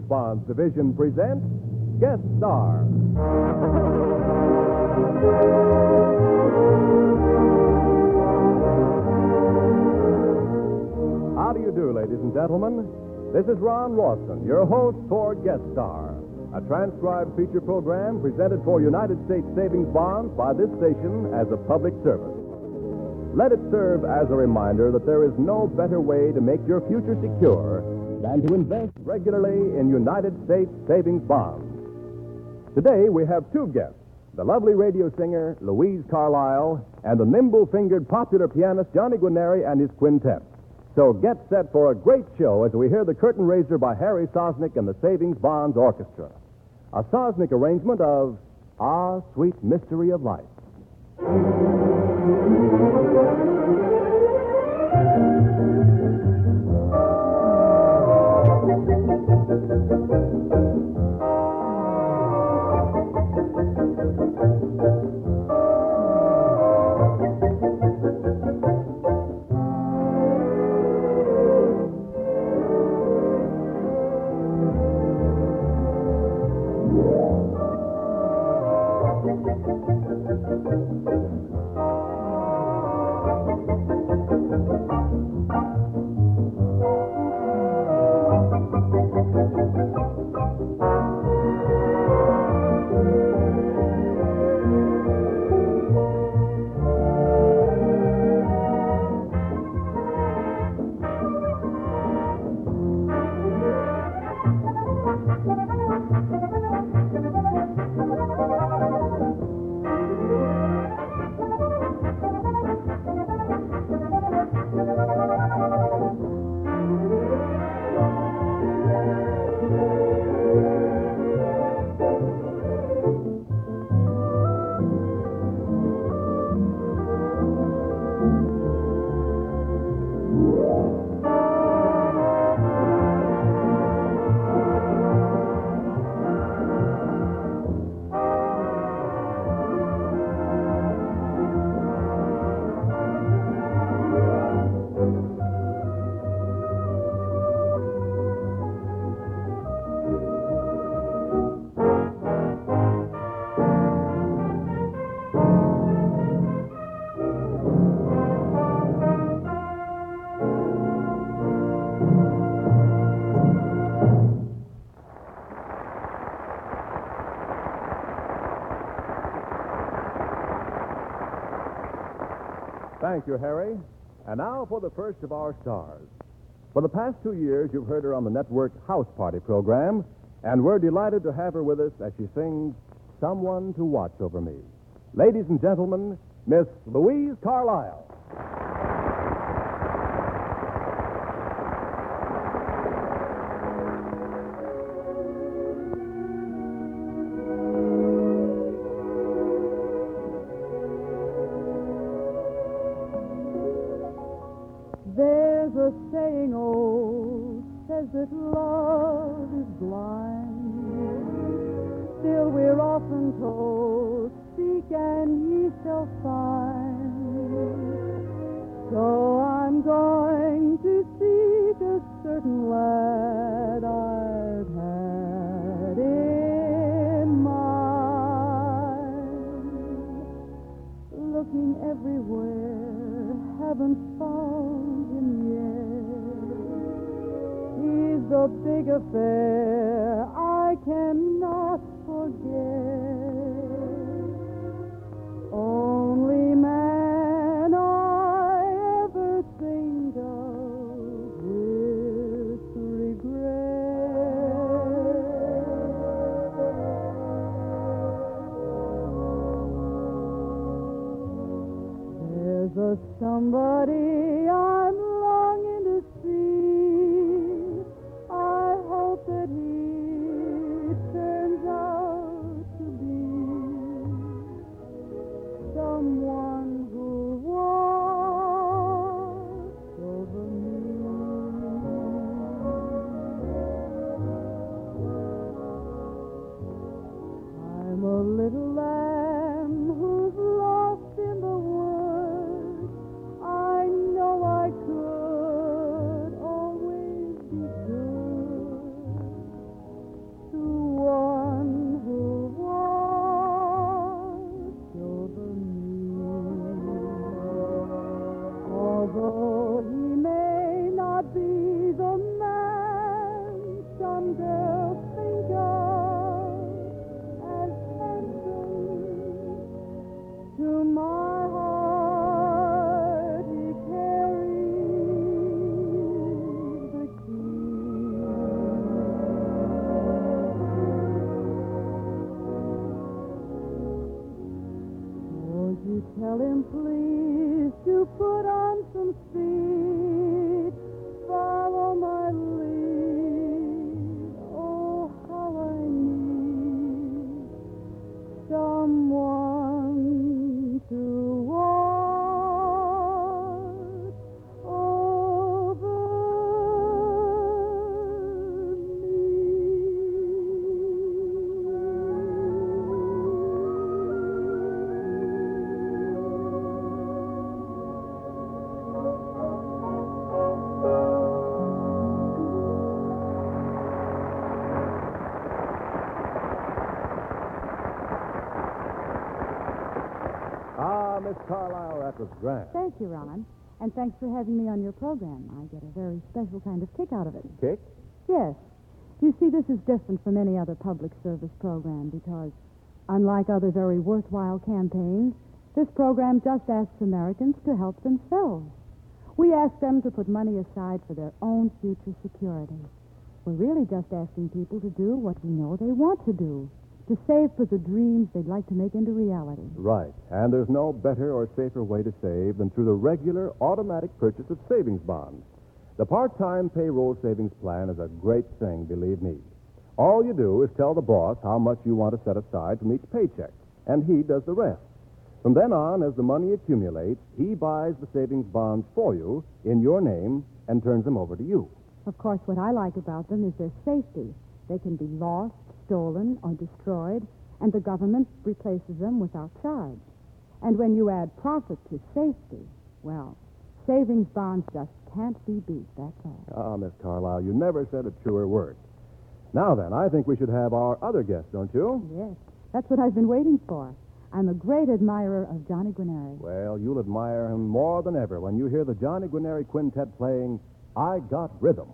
Savings Bonds Division presents Guest Star. How do you do, ladies and gentlemen? This is Ron Rawson, your host for Guest Star, a transcribed feature program presented for United States Savings Bonds by this station as a public service. Let it serve as a reminder that there is no better way to make your future secure than to invest regularly in United States Savings Bonds. Today we have two guests the lovely radio singer Louise Carlisle and the nimble fingered popular pianist Johnny Guarnieri and his quintet. So get set for a great show as we hear the curtain raiser by Harry Sosnik and the Savings Bonds Orchestra. A Sosnik arrangement of Ah, Sweet Mystery of Life. You, Harry. And now for the first of our stars. For the past two years, you've heard her on the network House Party program, and we're delighted to have her with us as she sings Someone to Watch Over Me. Ladies and gentlemen, Miss Louise Carlisle. That love is blind. Still we're often told, seek and ye shall find. So I'm going to seek a certain lad I've had in mind. Looking everywhere, haven't The big affair I cannot forget. Only man I ever think of with regret. There's a somebody I'm Miss Carlisle, that was grand. Thank you, Ron. And thanks for having me on your program. I get a very special kind of kick out of it. Kick? Yes. You see, this is different from any other public service program because, unlike other very worthwhile campaigns, this program just asks Americans to help themselves. We ask them to put money aside for their own future security. We're really just asking people to do what we know they want to do, to save for the dreams they'd like to make into reality. Right. And there's no better or safer way to save than through the regular automatic purchase of savings bonds. The part time payroll savings plan is a great thing, believe me. All you do is tell the boss how much you want to set aside from each paycheck, and he does the rest. From then on, as the money accumulates, he buys the savings bonds for you in your name and turns them over to you. Of course, what I like about them is their safety. They can be lost, stolen, or destroyed, and the government replaces them without charge. And when you add profit to safety, well, savings bonds just can't be beat, that's all. Ah, Miss Carlisle, you never said a truer word. Now then, I think we should have our other guest, don't you? Yes, that's what I've been waiting for. I'm a great admirer of Johnny Guarnieri. Well, you'll admire him more than ever when you hear the Johnny Guarnieri Quintet playing I Got Rhythm.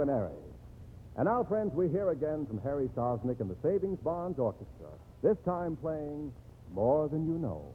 Guarnieri. And now, friends, we hear again from Harry Sosnik and the Savings Bonds Orchestra, this time playing More Than You Know.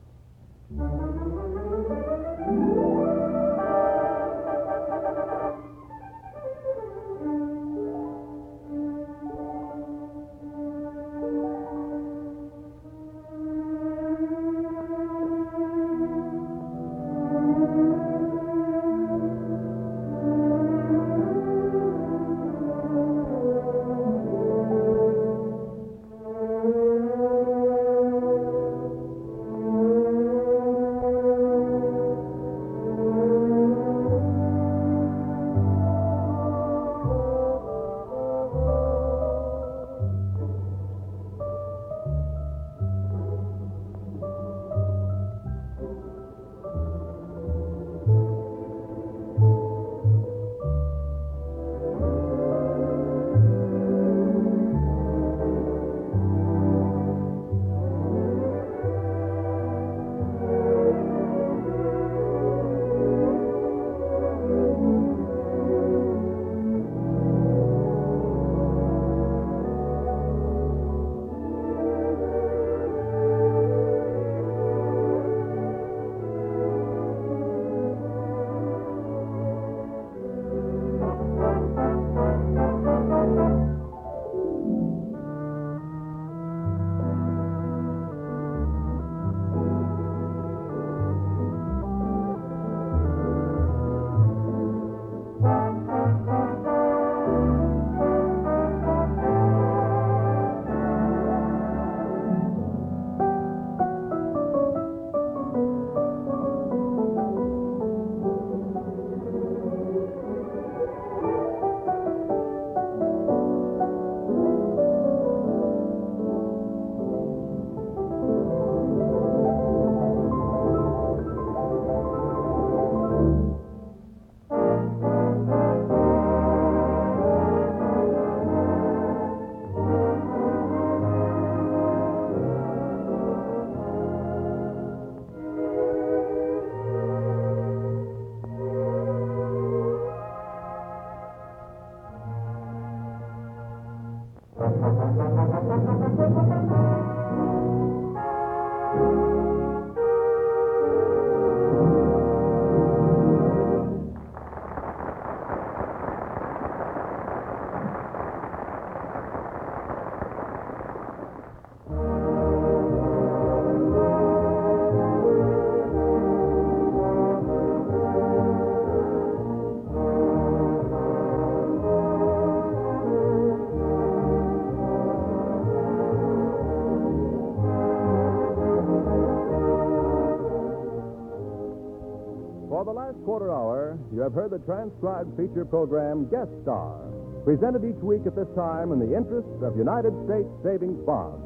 You have heard the transcribed feature program Guest Star, presented each week at this time in the interest of United States Savings Bonds.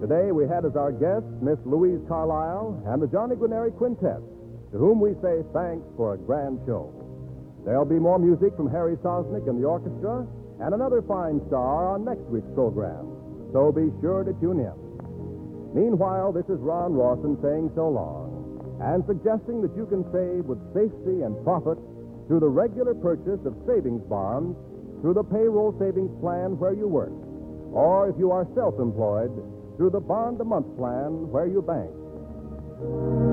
Today we had as our guests Miss Louise Carlisle and the Johnny Guarnieri Quintet, to whom we say thanks for a grand show. There'll be more music from Harry Sosnik and the orchestra, and another fine star on next week's program. So be sure to tune in. Meanwhile, this is Ron Rawson saying so long and suggesting that you can save with safety and profit through the regular purchase of savings bonds through the payroll savings plan where you work, or if you are self employed, through the bond a month plan where you bank.